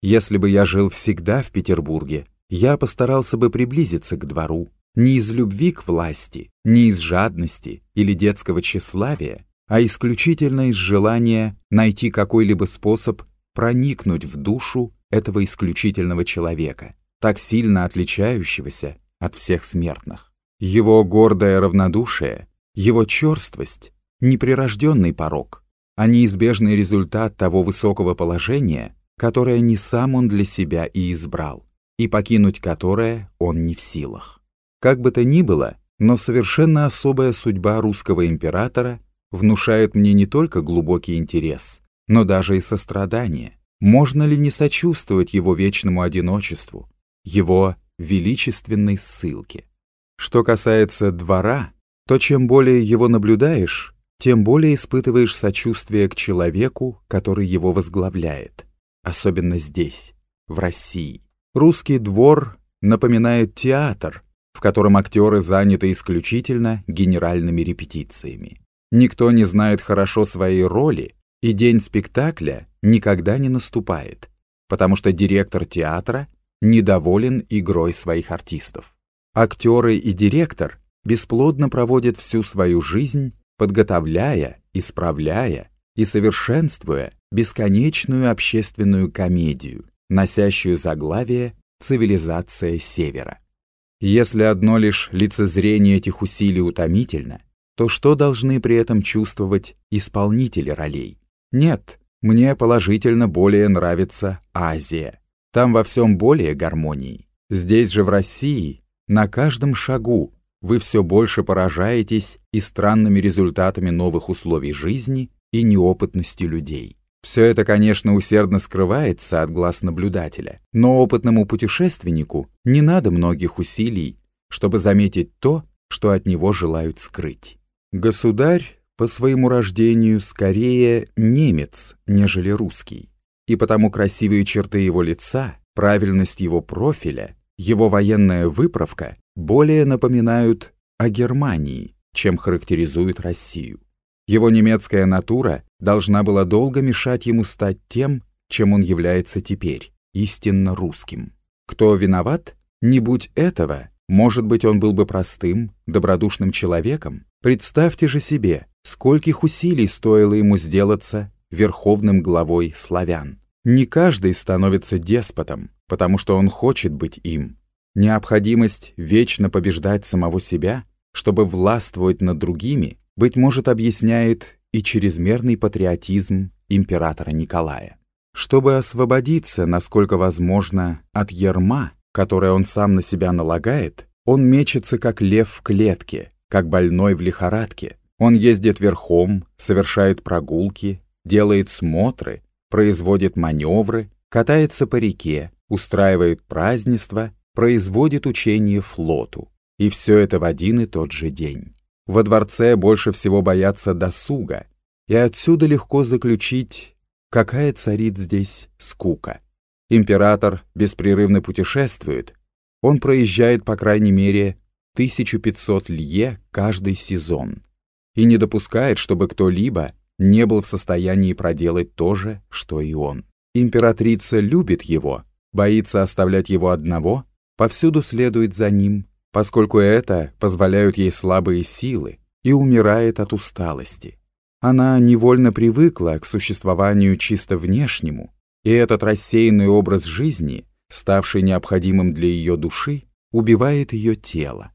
Если бы я жил всегда в Петербурге, я постарался бы приблизиться к двору, не из любви к власти, не из жадности или детского тщеславия, а исключительно из желания найти какой-либо способ проникнуть в душу этого исключительного человека, так сильно отличающегося от всех смертных. Его гордое равнодушие, его черствость — неприрожденный порог, а неизбежный результат того высокого положения, которое не сам он для себя и избрал, и покинуть которое он не в силах. Как бы то ни было, но совершенно особая судьба русского императора внушает мне не только глубокий интерес, но даже и сострадание. Можно ли не сочувствовать его вечному одиночеству, его величественной ссылке? Что касается двора, то чем более его наблюдаешь, тем более испытываешь сочувствие к человеку, который его возглавляет, особенно здесь, в России. Русский двор напоминает театр, в котором актеры заняты исключительно генеральными репетициями. Никто не знает хорошо своей роли, и день спектакля никогда не наступает, потому что директор театра недоволен игрой своих артистов. Актеры и директор бесплодно проводят всю свою жизнь, подготовляя, исправляя и совершенствуя бесконечную общественную комедию, носящую заглавие «Цивилизация Севера». Если одно лишь лицезрение этих усилий утомительно, то что должны при этом чувствовать исполнители ролей? Нет, мне положительно более нравится Азия. Там во всем более гармонии. Здесь же в России на каждом шагу вы все больше поражаетесь и странными результатами новых условий жизни и неопытностью людей. Все это, конечно, усердно скрывается от глаз наблюдателя, но опытному путешественнику не надо многих усилий, чтобы заметить то, что от него желают скрыть. Государь по своему рождению скорее немец, нежели русский, и потому красивые черты его лица, правильность его профиля, его военная выправка более напоминают о Германии, чем характеризуют Россию. Его немецкая натура должна была долго мешать ему стать тем, чем он является теперь, истинно русским. Кто виноват? Не будь этого, может быть, он был бы простым, добродушным человеком. Представьте же себе, скольких усилий стоило ему сделаться верховным главой славян. Не каждый становится деспотом, потому что он хочет быть им. Необходимость вечно побеждать самого себя, чтобы властвовать над другими, быть может, объясняет и чрезмерный патриотизм императора Николая. Чтобы освободиться, насколько возможно, от ерма, которое он сам на себя налагает, он мечется как лев в клетке, как больной в лихорадке. Он ездит верхом, совершает прогулки, делает смотры, производит маневры, катается по реке, устраивает празднества, производит учение флоту. И все это в один и тот же день. Во дворце больше всего боятся досуга, и отсюда легко заключить, какая царит здесь скука. Император беспрерывно путешествует, он проезжает по крайней мере 1500 лье каждый сезон и не допускает, чтобы кто-либо не был в состоянии проделать то же, что и он. Императрица любит его, боится оставлять его одного, повсюду следует за ним, поскольку это позволяют ей слабые силы, и умирает от усталости. Она невольно привыкла к существованию чисто внешнему, и этот рассеянный образ жизни, ставший необходимым для ее души, убивает ее тело.